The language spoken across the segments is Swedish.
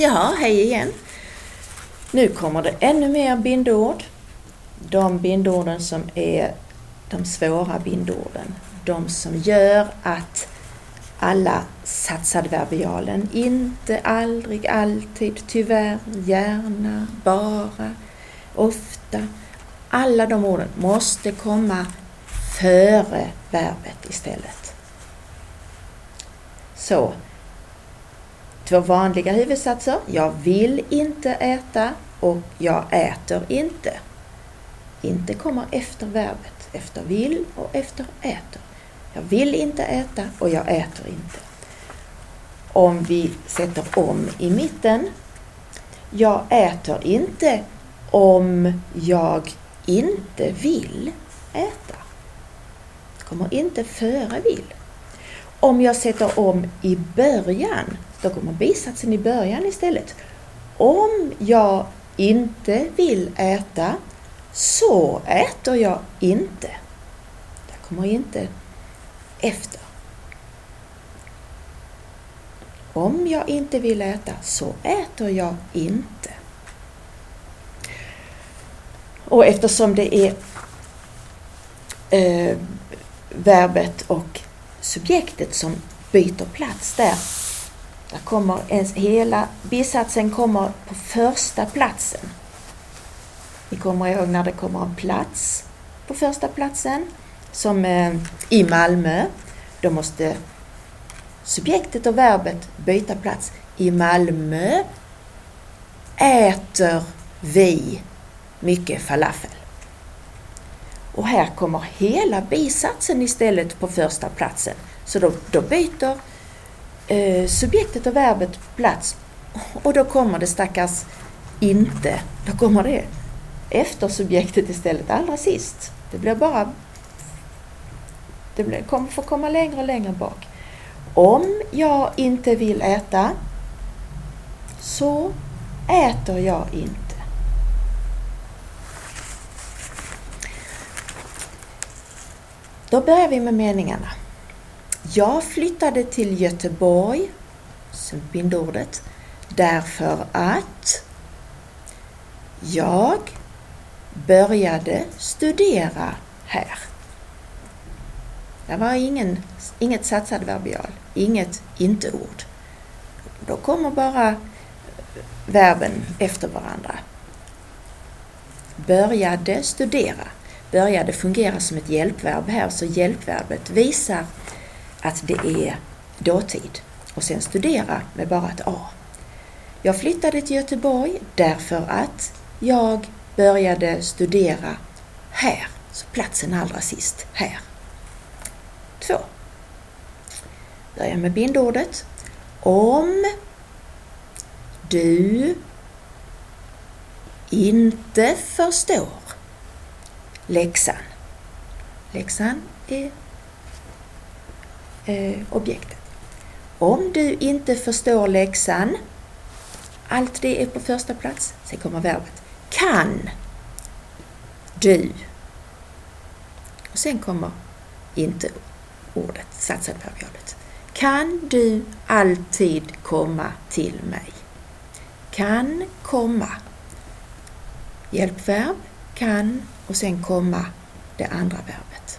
Ja, hej igen. Nu kommer det ännu mer bindord. De bindorden som är de svåra bindorden. De som gör att alla satsadverbialen, inte, aldrig, alltid, tyvärr, gärna, bara, ofta. Alla de orden måste komma före verbet istället. Så, två vanliga huvudsatser. Jag vill inte äta och jag äter inte. Inte kommer efter verbet, efter vill och efter äter. Jag vill inte äta och jag äter inte. Om vi sätter om i mitten. Jag äter inte om jag inte vill äta. Kommer inte före vill. Om jag sätter om i början, då kommer bisatsen i början istället. Om jag inte vill äta så äter jag inte. Där kommer inte efter. Om jag inte vill äta så äter jag inte. Och eftersom det är eh, verbet och subjektet som byter plats där, där kommer ens, hela bisatsen kommer på första platsen. Ni kommer ihåg när det kommer en plats på första platsen som eh, i Malmö. Då måste subjektet och verbet byta plats. I Malmö äter vi mycket falafel. Och här kommer hela bisatsen istället på första platsen. Så då, då byter eh, subjektet och verbet på plats och då kommer det stackars inte, då kommer det efter subjektet istället allra sist. Det blir bara det kommer får komma längre och längre bak. Om jag inte vill äta så äter jag inte. Då börjar vi med meningarna. Jag flyttade till Göteborg, sumpindordet, därför att jag började studera här. Det var ingen, inget satsadverbial, inget inte-ord. Då kommer bara verben efter varandra. Började studera. Började fungera som ett hjälpverb här, så hjälpverbet visar att det är dåtid. Och sen studera med bara ett A. Jag flyttade till Göteborg därför att jag började studera här. Så platsen allra sist, här. Två. Börja med bindordet. Om du inte förstår läxan. Läxan är Eh, objektet. Om du inte förstår läxan, allt det är på första plats, sen kommer verbet. Kan du. Och sen kommer inte ordet, satsadverbialet. Kan du alltid komma till mig? Kan komma. Hjälpverb, kan och sen komma det andra verbet.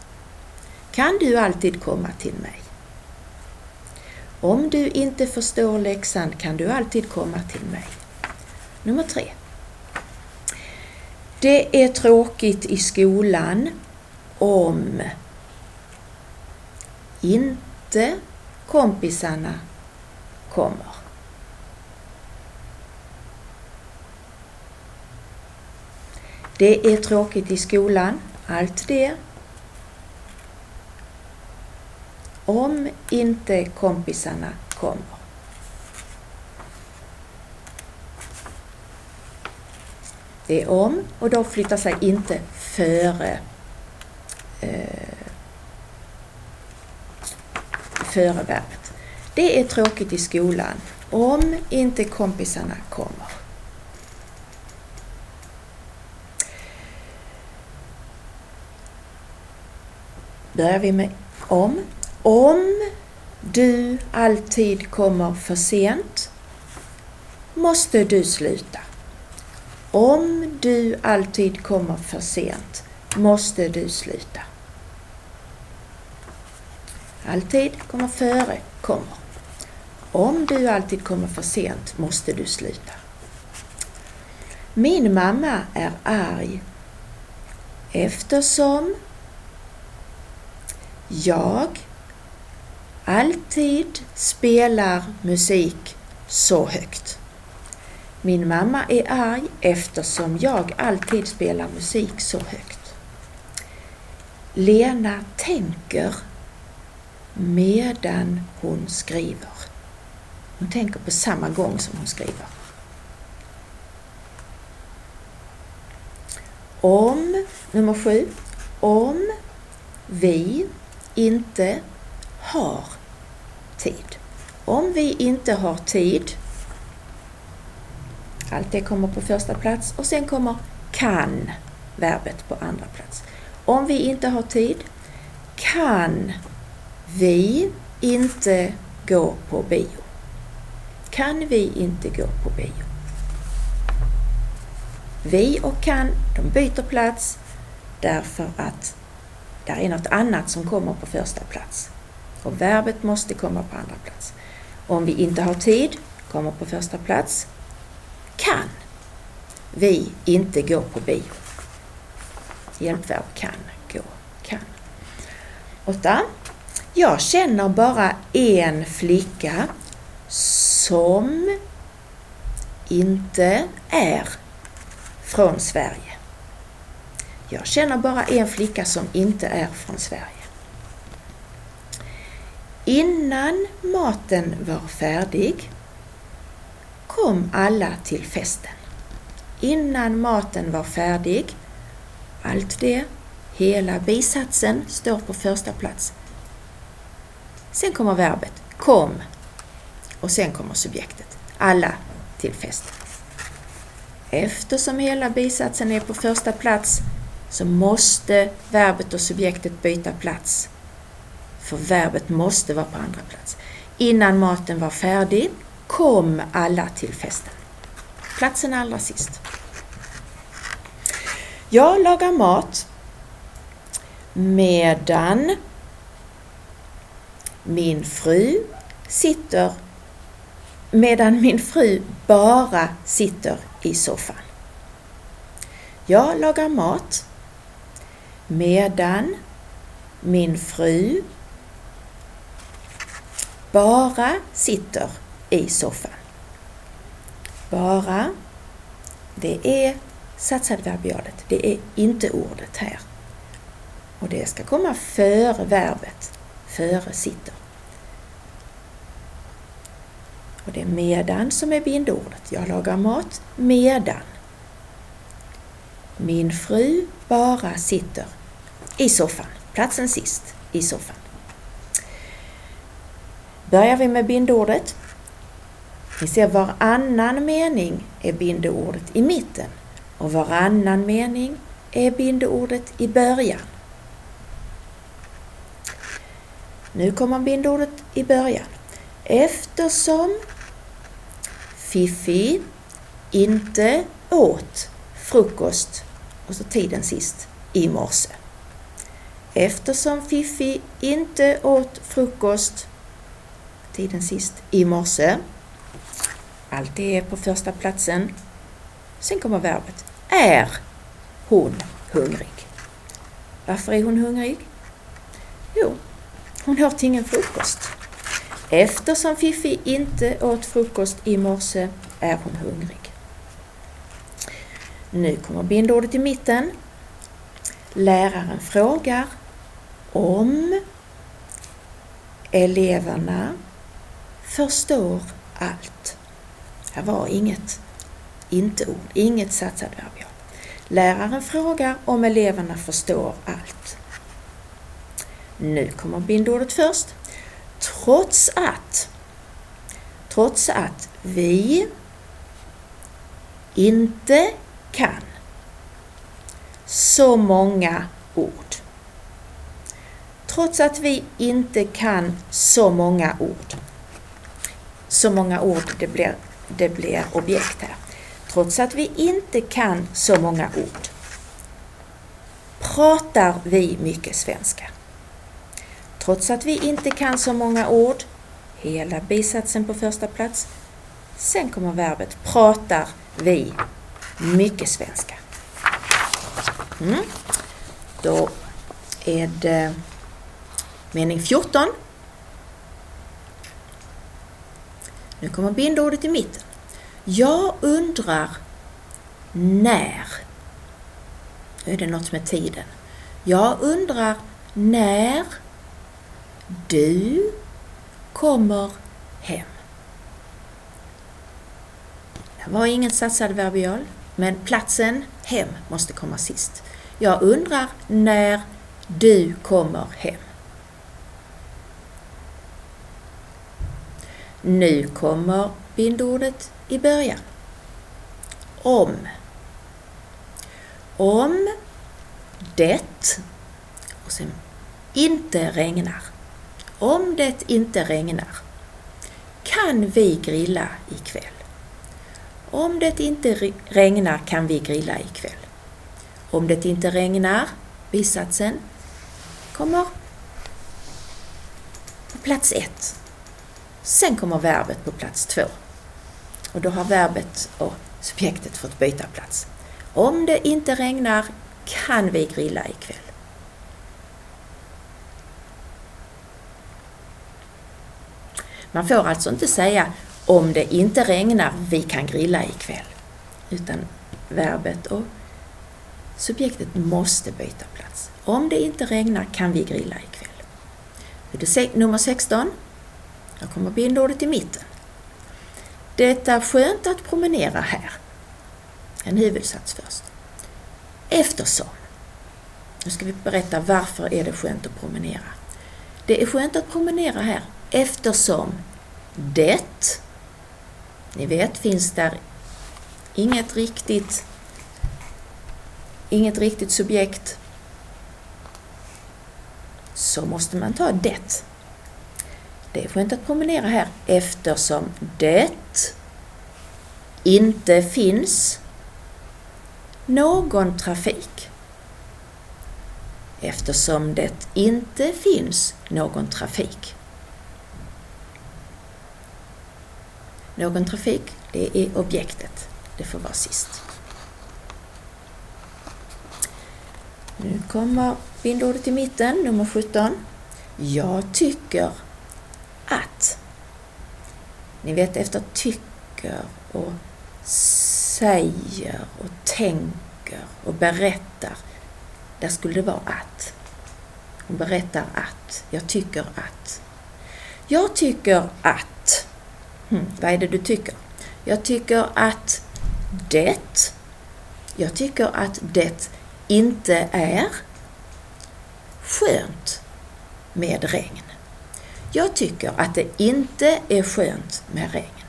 Kan du alltid komma till mig? Om du inte förstår läxan kan du alltid komma till mig. Nummer tre. Det är tråkigt i skolan om inte kompisarna kommer. Det är tråkigt i skolan, allt det. Om inte kompisarna kommer. Det är om och då flyttar sig inte före eh, före verbet. Det är tråkigt i skolan om inte kompisarna kommer. Börjar vi med om. Om du alltid kommer för sent. måste du sluta. Om du alltid kommer för sent måste du sluta. Alltid kommer före kommer. Om du alltid kommer för sent måste du sluta. Min mamma är arg eftersom jag alltid spelar musik så högt. Min mamma är arg eftersom jag alltid spelar musik så högt. Lena tänker medan hon skriver. Hon tänker på samma gång som hon skriver. Om, nummer sju, om vi inte har tid. Om vi inte har tid, allt det kommer på första plats och sen kommer kan, verbet på andra plats. Om vi inte har tid kan vi inte gå på bio. Kan vi inte gå på bio? Vi och kan, de byter plats därför att det är något annat som kommer på första plats. Och verbet måste komma på andra plats. Om vi inte har tid, kommer på första plats, kan vi inte gå på bio. Hjälpverb kan, gå, kan. 8. Jag känner bara en flicka som inte är från Sverige. Jag känner bara en flicka som inte är från Sverige. Innan maten var färdig kom alla till festen. Innan maten var färdig, allt det, hela bisatsen står på första plats. Sen kommer verbet kom och sen kommer subjektet. Alla till festen. Eftersom hela bisatsen är på första plats så måste verbet och subjektet byta plats. För verbet måste vara på andra plats. Innan maten var färdig kom alla till festen. Platsen allra sist. Jag lagar mat medan min fru sitter medan min fru bara sitter i soffan. Jag lagar mat medan min fru bara sitter i soffan. Bara, det är satsadverbialet, det är inte ordet här. Och det ska komma före verbet, före sitter. Och det är medan som är bindordet. Jag lagar mat medan. Min fru bara sitter i soffan, platsen sist i soffan. Börjar vi med bindordet. Ni ser varannan mening är bindeordet i mitten och varannan mening är bindeordet i början. Nu kommer bindordet i början. Eftersom Fifi inte åt frukost och så tiden sist i morse. Eftersom Fifi inte åt frukost tiden sist i morse. Allt det är på första platsen. Sen kommer verbet. Är hon hungrig? Varför är hon hungrig? Jo, hon åt ingen frukost. Eftersom Fifi inte åt frukost i morse är hon hungrig. Nu kommer bindordet i mitten. Läraren frågar om eleverna förstår allt. Här var inget inte-ord, inget satsadverbial. Läraren frågar om eleverna förstår allt. Nu kommer bindordet först. Trots att, trots att vi inte kan så många ord. Trots att vi inte kan så många ord. Så många ord, det blir det blir objekt här. Trots att vi inte kan så många ord pratar vi mycket svenska. Trots att vi inte kan så många ord, hela bisatsen på första plats, sen kommer verbet pratar vi mycket svenska. Mm. Då är det mening 14. Nu kommer bindordet i mitten. Jag undrar när. Nu är det något med tiden. Jag undrar när du kommer hem. Det var ingen satsad verbial, men platsen hem måste komma sist. Jag undrar när du kommer hem. Nu kommer bindordet i början. Om. Om det och sen inte regnar. Om det inte regnar kan vi grilla ikväll. Om det inte regnar kan vi grilla ikväll. Om det inte regnar, bisatsen, kommer på plats ett. Sen kommer verbet på plats två. Och då har verbet och subjektet fått byta plats. Om det inte regnar kan vi grilla ikväll. Man får alltså inte säga om det inte regnar, vi kan grilla ikväll. Utan verbet och subjektet måste byta plats. Om det inte regnar kan vi grilla ikväll. Nummer 16. Jag kommer bindordet i mitten. Det är skönt att promenera här. En huvudsats först. Eftersom. Nu ska vi berätta varför är det skönt att promenera. Det är skönt att promenera här eftersom det, ni vet, finns där inget riktigt, inget riktigt subjekt så måste man ta det. Det är skönt att promenera här eftersom det inte finns någon trafik. Eftersom det inte finns någon trafik. Någon trafik, det är objektet. Det får vara sist. Nu kommer bindordet i mitten, nummer 17. Jag tycker. Ni vet efter tycker och säger och tänker och berättar. Där skulle det vara att. Hon berättar att. Jag tycker att. Jag tycker att. Hmm, vad är det du tycker? Jag tycker att det. Jag tycker att det inte är skönt med regn. Jag tycker att det inte är skönt med regn.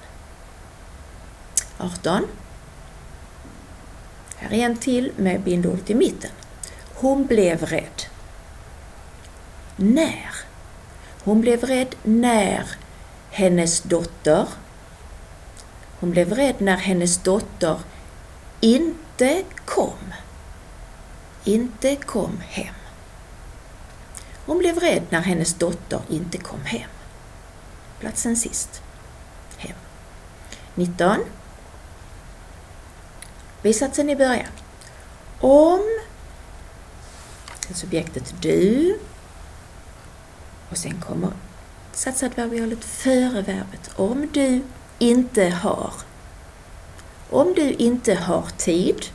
18. Här är en till med bindordet i mitten. Hon blev rädd. När? Hon blev rädd när hennes dotter hon blev rädd när hennes dotter inte kom. Inte kom hem. Hon blev rädd när hennes dotter inte kom hem. Platsen sist. Hem. 19. Bisatsen i början. Om subjektet du och sen kommer satsadverbialet före verbet. Om du inte har. Om du inte har tid.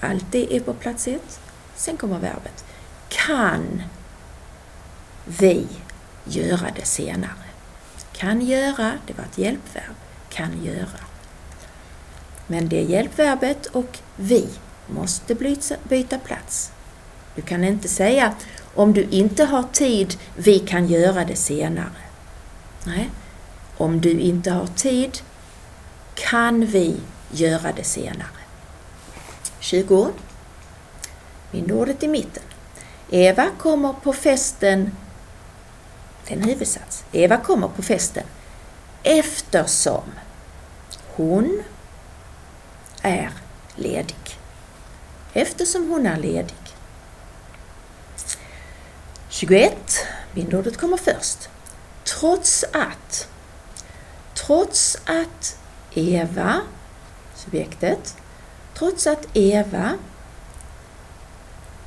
Allt det är på plats ett. Sen kommer verbet. Kan vi göra det senare? Kan göra, det var ett hjälpverb. Kan göra. Men det hjälpverbet och vi måste byta plats. Du kan inte säga om du inte har tid, vi kan göra det senare. Nej, om du inte har tid, kan vi göra det senare. 20. Bindordet i mitten. Eva kommer på festen, det är en huvudsats. Eva kommer på festen eftersom hon är ledig. Eftersom hon är ledig. 21. Bindordet kommer först. Trots att. Trots att Eva, subjektet, trots att Eva,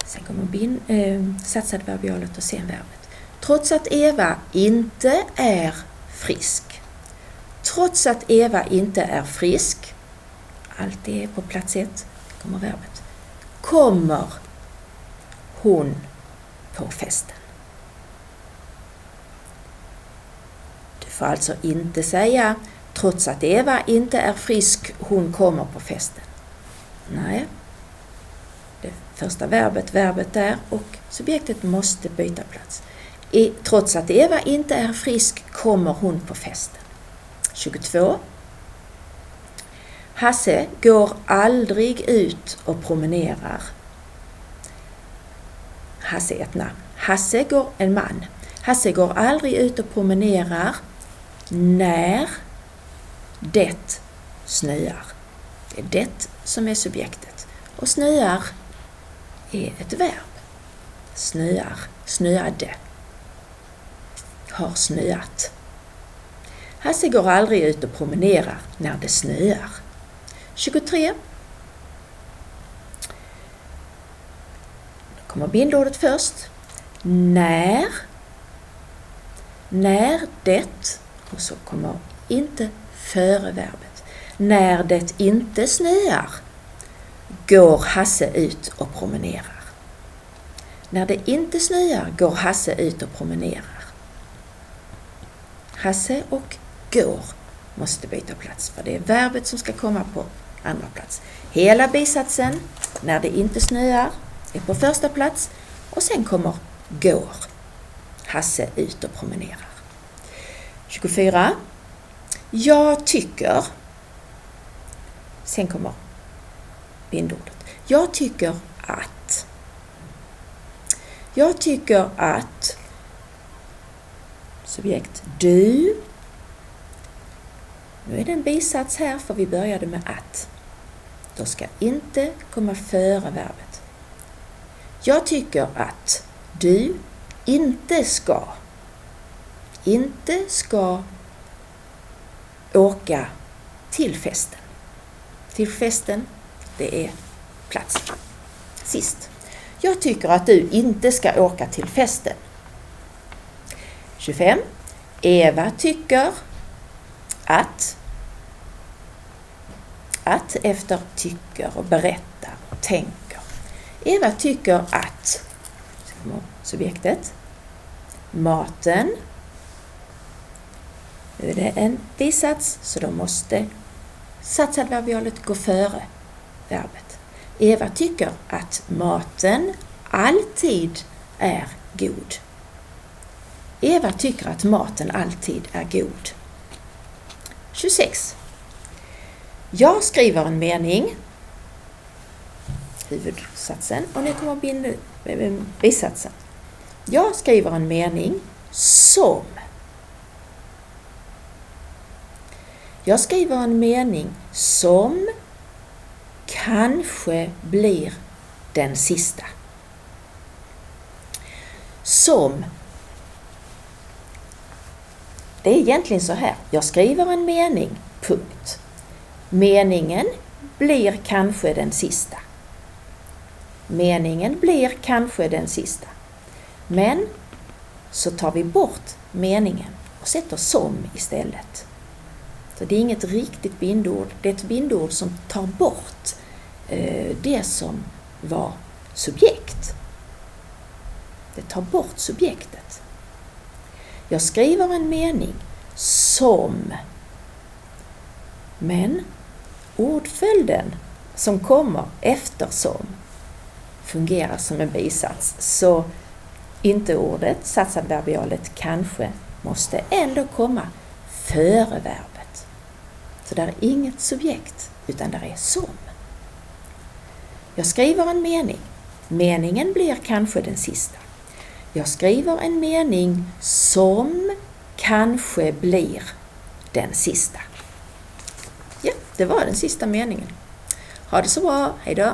sen kommer bin, eh, satsad verbialet och sen verbet. Trots att Eva inte är frisk. Trots att Eva inte är frisk, allt det är på plats ett, kommer verbet, kommer hon på festen. Du får alltså inte säga trots att Eva inte är frisk, hon kommer på festen. Nej. Första verbet, verbet där och subjektet måste byta plats. I, trots att Eva inte är frisk kommer hon på festen. 22. Hasse går aldrig ut och promenerar. Hasse är ett namn. Hasse går, en man. Hasse går aldrig ut och promenerar när det snöar. Det är det som är subjektet. Och snöar är ett verb. Snöar, snöade. Har snöat. Hasse går aldrig ut och promenerar när det snöar. 23. Då kommer bindordet först. När. När det. Och så kommer inte före verbet. När det inte snöar går Hasse ut och promenerar. När det inte snöar går Hasse ut och promenerar. Hasse och går måste byta plats för det är verbet som ska komma på andra plats. Hela bisatsen, när det inte snöar, är på första plats och sen kommer går. Hasse ut och promenerar. 24. Jag tycker. Sen kommer bindordet. Jag tycker att. Jag tycker att subjekt du. Nu är det en bisats här för vi började med att. Då ska inte komma före verbet. Jag tycker att du inte ska inte ska åka till festen. Till festen, det är platsen. Sist. Jag tycker att du inte ska åka till festen. 25. Eva tycker att att efter tycker och berättar och tänker. Eva tycker att subjektet maten nu är det en bisats så då måste satsadverbialet gå före verbet. Eva tycker att maten alltid är god. Eva tycker att maten alltid är god. 26. Jag skriver en mening, huvudsatsen, och nu kommer bisatsen. Jag skriver en mening som Jag skriver en mening som kanske blir den sista. Som. Det är egentligen så här. Jag skriver en mening, punkt. Meningen blir kanske den sista. Meningen blir kanske den sista. Men så tar vi bort meningen och sätter som istället. Så det är inget riktigt bindord, det är ett bindord som tar bort Eh, det som var subjekt. Det tar bort subjektet. Jag skriver en mening som men ordföljden som kommer eftersom fungerar som en bisats. Så inte ordet, satsadverbialet kanske, måste ändå komma före verbet. Så där är inget subjekt, utan där är som. Jag skriver en mening. Meningen blir kanske den sista. Jag skriver en mening som kanske blir den sista. Ja. det var den sista meningen. Ha det så bra, hejdå!